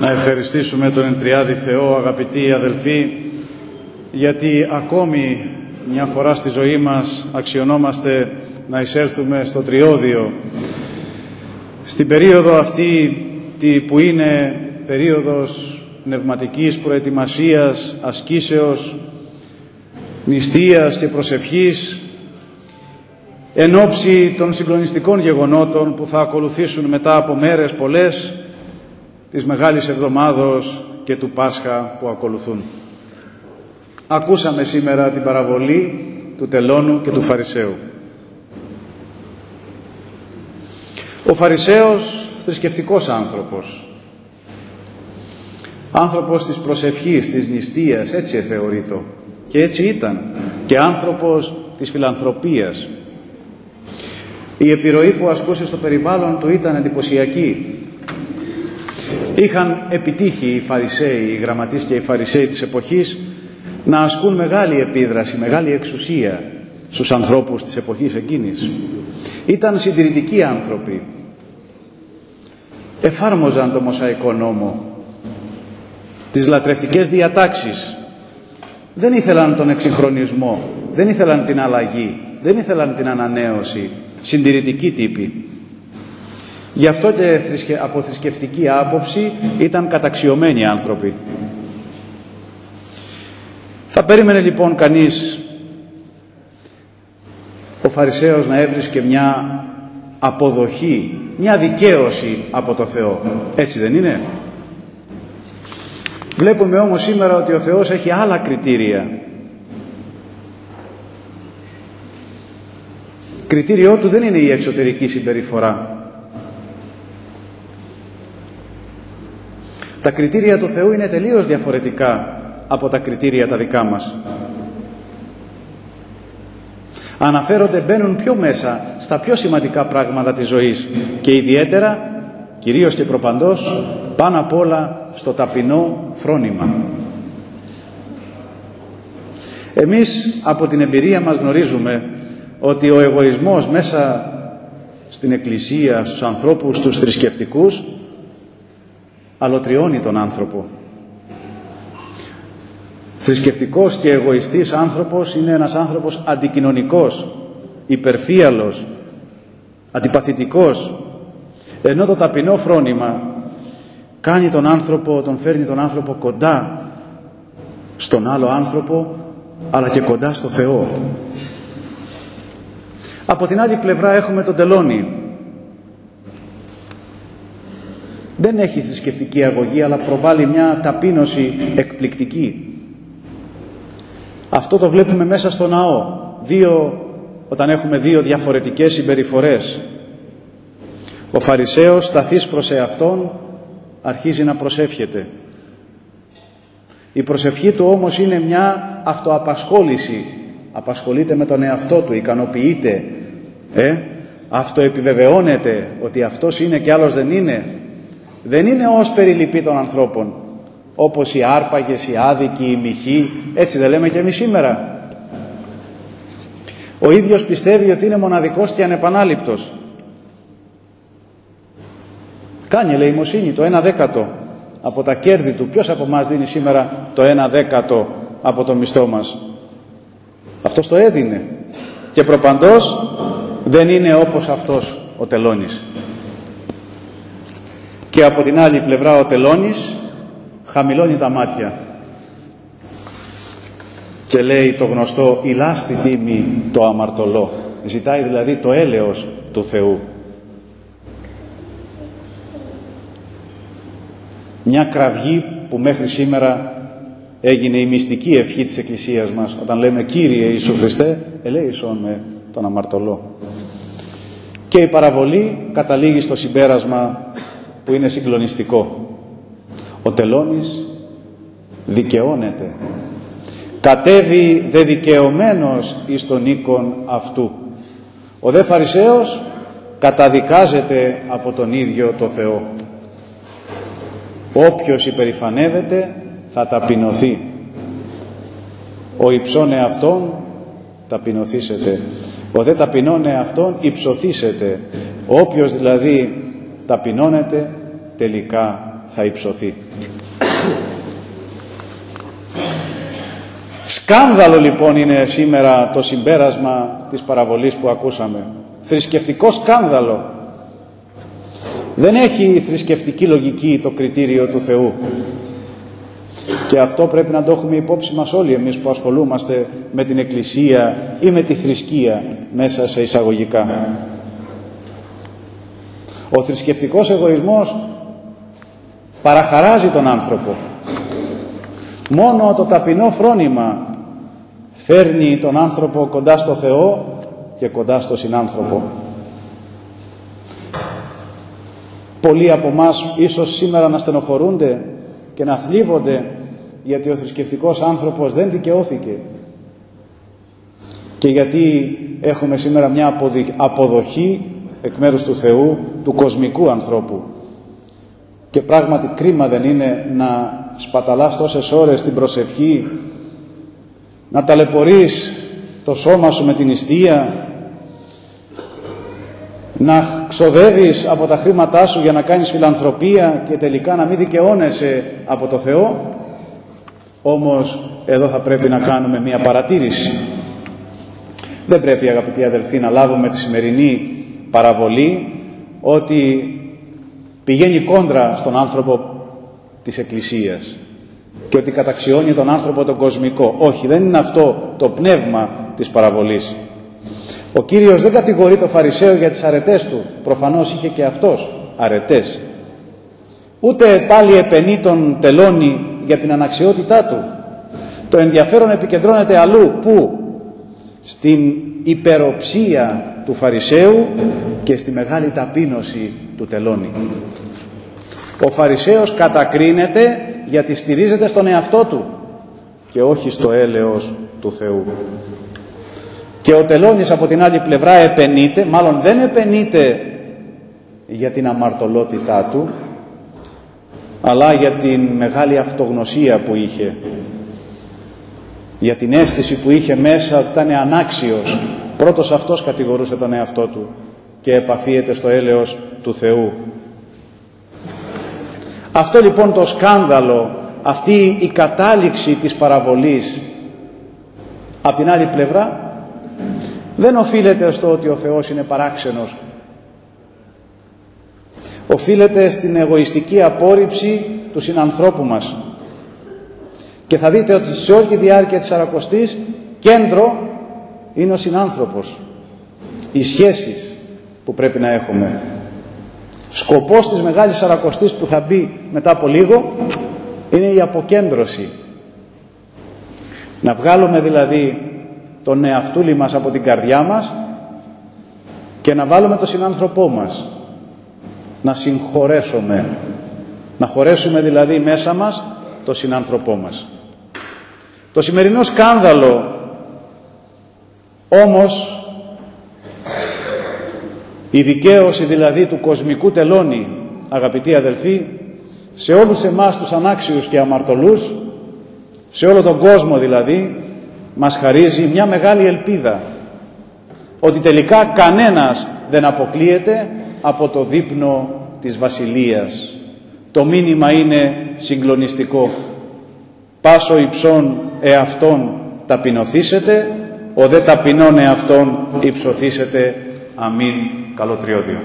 Να ευχαριστήσουμε τον Εντριάδη Θεό, αγαπητοί αδελφοί, γιατί ακόμη μια φορά στη ζωή μας αξιωνόμαστε να εισέλθουμε στο Τριώδιο. Στην περίοδο αυτή που είναι περίοδος πνευματικής προετοιμασίας, ασκήσεως, νηστείας και προσευχής, εν ώψη των συγκλονιστικών γεγονότων που θα ακολουθήσουν μετά από μέρες πολλές της Μεγάλης Εβδομάδος και του Πάσχα που ακολουθούν. Ακούσαμε σήμερα την παραβολή του τελώνου και του Φαρισαίου. Ο Φαρισαίος θρησκευτικός άνθρωπος, άνθρωπος της προσευχής, της νηστείας, έτσι θεωρείτο και έτσι ήταν και άνθρωπος της φιλανθρωπίας. Η επιρροή που ασκούσε στο περιβάλλον του ήταν εντυπωσιακή. Είχαν επιτύχει οι Φαρισαίοι, οι γραμματείς και οι Φαρισαίοι της εποχής να ασκούν μεγάλη επίδραση, μεγάλη εξουσία στους ανθρώπους της εποχής εκείνης. Ήταν συντηρητικοί άνθρωποι. Εφάρμοζαν το Μωσαϊκό νόμο, τις λατρευτικές διατάξεις. Δεν ήθελαν τον εξυγχρονισμό, δεν ήθελαν την αλλαγή, δεν ήθελαν την ανανέωση. Συντηρητικοί τύποι. Γι' αυτό και από θρησκευτική άποψη ήταν καταξιωμένοι άνθρωποι. Θα περίμενε λοιπόν κανείς ο Φαρισαίος να έβρισκε μια αποδοχή, μια δικαίωση από το Θεό. Έτσι δεν είναι; Βλέπουμε όμως σήμερα ότι ο Θεός έχει άλλα κριτήρια. Κριτήριό του δεν είναι η εξωτερική συμπεριφορά. Τα κριτήρια του Θεού είναι τελείως διαφορετικά από τα κριτήρια τα δικά μας. Αναφέρονται, μπαίνουν πιο μέσα στα πιο σημαντικά πράγματα της ζωής και ιδιαίτερα, κυρίως και προπαντός, πάνω απ' όλα στο ταπεινό φρόνημα. Εμείς από την εμπειρία μας γνωρίζουμε ότι ο εγωισμός μέσα στην Εκκλησία, στους ανθρώπους, στους θρησκευτικούς, αλωτριώνει τον άνθρωπο. Θρησκευτικός και εγωιστής άνθρωπος είναι ένας άνθρωπος αντικοινωνικός, υπερφύαλος, αντιπαθητικός, ενώ το ταπεινό φρόνημα κάνει τον άνθρωπο, τον φέρνει τον άνθρωπο κοντά στον άλλο άνθρωπο, αλλά και κοντά στο Θεό. Από την άλλη πλευρά έχουμε τον τελώνη. Δεν έχει θρησκευτική αγωγή, αλλά προβάλλει μια ταπείνωση εκπληκτική. Αυτό το βλέπουμε μέσα στο ναό. Δύο, όταν έχουμε δύο διαφορετικές συμπεριφορές. Ο Φαρισαίος σταθής προς εαυτόν αρχίζει να προσεύχεται. Η προσευχή του όμως είναι μια αυτοαπασχόληση. Απασχολείται με τον εαυτό του, ικανοποιείται. Ε, αυτοεπιβεβαιώνεται ότι αυτός είναι και άλλος δεν είναι. Δεν είναι ως περιλυπή των ανθρώπων. Όπως οι άρπαγες, οι άδικοι, οι μοιχοί. Έτσι δεν λέμε και εμείς σήμερα. Ο ίδιος πιστεύει ότι είναι μοναδικός και ανεπανάληπτος. Κάνει ελεημοσύνη το ένα δέκατο από τα κέρδη του. Ποιος από μας δίνει σήμερα το ένα δέκατο από το μισθό μας; Αυτός το έδινε. Και προπαντός δεν είναι όπως αυτός ο τελώνης. Και από την άλλη πλευρά ο τελώνης χαμηλώνει τα μάτια και λέει το γνωστό «Ηλάστη τίμη το αμαρτωλό». Ζητάει δηλαδή το έλεος του Θεού. Μια κραυγή που μέχρι σήμερα έγινε η μυστική ευχή της Εκκλησίας μας όταν λέμε «Κύριε Ιησού Χριστέ, ελέησον με τον αμαρτωλό». Και η παραβολή καταλήγει στο συμπέρασμα που είναι συγκλονιστικό. Ο τελώνης δικαιώνεται. Κατέβει δε δικαιωμένος εις τον οίκον αυτού. Ο δε Φαρισαίος καταδικάζεται από τον ίδιο το Θεό. Όποιος υπερηφανεύεται θα ταπεινωθεί. Ο υψών εαυτόν ταπεινωθήσετε. Ο δε ταπεινών εαυτόν υψωθήσετε. Όποιος δηλαδή ταπεινώνεται τελικά θα υψωθεί. Σκάνδαλο λοιπόν είναι σήμερα το συμπέρασμα της παραβολής που ακούσαμε. Θρησκευτικό σκάνδαλο. Δεν έχει η θρησκευτική λογική το κριτήριο του Θεού. Και αυτό πρέπει να το έχουμε υπόψη μας όλοι εμείς που ασχολούμαστε με την Εκκλησία ή με τη θρησκεία μέσα σε εισαγωγικά. Ο θρησκευτικός εγωισμός παραχαράζει τον άνθρωπο. Μόνο το ταπεινό φρόνημα φέρνει τον άνθρωπο κοντά στο Θεό και κοντά στο συνάνθρωπο. Πολλοί από εμάς ίσως σήμερα να στενοχωρούνται και να θλίβονται γιατί ο θρησκευτικός άνθρωπος δεν δικαιώθηκε και γιατί έχουμε σήμερα μια αποδοχή εκ μέρους του Θεού του κοσμικού ανθρώπου και πράγματι κρίμα δεν είναι να σπαταλάς τόσες ώρες την προσευχή να ταλαιπωρείς το σώμα σου με την ιστία να ξοδεύεις από τα χρήματά σου για να κάνεις φιλανθρωπία και τελικά να μην δικαιώνεσαι από το Θεό. Όμως εδώ θα πρέπει να κάνουμε μια παρατήρηση. Δεν πρέπει αγαπητοί αδελφοί να λάβουμε τη σημερινή παραβολή ότι πηγαίνει κόντρα στον άνθρωπο της Εκκλησίας και ότι καταξιώνει τον άνθρωπο τον κοσμικό. Όχι, δεν είναι αυτό το πνεύμα της παραβολής. Ο Κύριος δεν κατηγορεί το Φαρισαίο για τις αρετές του. Προφανώς είχε και αυτός αρετές. Ούτε πάλι επενεί τον τελώνει για την αναξιότητά του. Το ενδιαφέρον επικεντρώνεται αλλού. Πού; Στην υπεροψία του Φαρισαίου και στη μεγάλη ταπείνωση του τελώνει. Ο Φαρισαίος κατακρίνεται γιατί στηρίζεται στον εαυτό του και όχι στο έλεος του Θεού. Και ο τελώνης από την άλλη πλευρά επενείται, μάλλον δεν επενείται για την αμαρτωλότητά του, αλλά για την μεγάλη αυτογνωσία που είχε, για την αίσθηση που είχε μέσα ότι ήταν ανάξιος. Πρώτος αυτός κατηγορούσε τον εαυτό του και επαφίεται στο έλεος του Θεού. Αυτό λοιπόν το σκάνδαλο, αυτή η κατάληξη της παραβολής από την άλλη πλευρά δεν οφείλεται στο ότι ο Θεός είναι παράξενος. Οφείλεται στην εγωιστική απόρριψη του συνανθρώπου μας. Και θα δείτε ότι σε όλη τη διάρκεια της Αρακοστής κέντρο είναι ο συνάνθρωπος. Οι σχέσεις που πρέπει να έχουμε. Σκοπός της Μεγάλης Σαρακοστής που θα μπει μετά από λίγο είναι η αποκέντρωση. Να βγάλουμε δηλαδή τον εαυτούλη μας από την καρδιά μας και να βάλουμε τον συνάνθρωπό μας. Να συγχωρέσουμε. Να χωρέσουμε δηλαδή μέσα μας τον συνάνθρωπό μας. Το σημερινό σκάνδαλο όμως η δικαίωση δηλαδή του κοσμικού τελώνη, αγαπητοί αδελφοί, σε όλους εμάς τους ανάξιους και αμαρτωλούς, σε όλο τον κόσμο δηλαδή, μας χαρίζει μια μεγάλη ελπίδα ότι τελικά κανένας δεν αποκλείεται από το δείπνο της Βασιλείας. Το μήνυμα είναι συγκλονιστικό. Πάσο υψών εαυτόν ταπεινωθήσετε, ο δε ταπεινών εαυτόν υψωθήσετε. Αμήν. Καλό τριώδιο.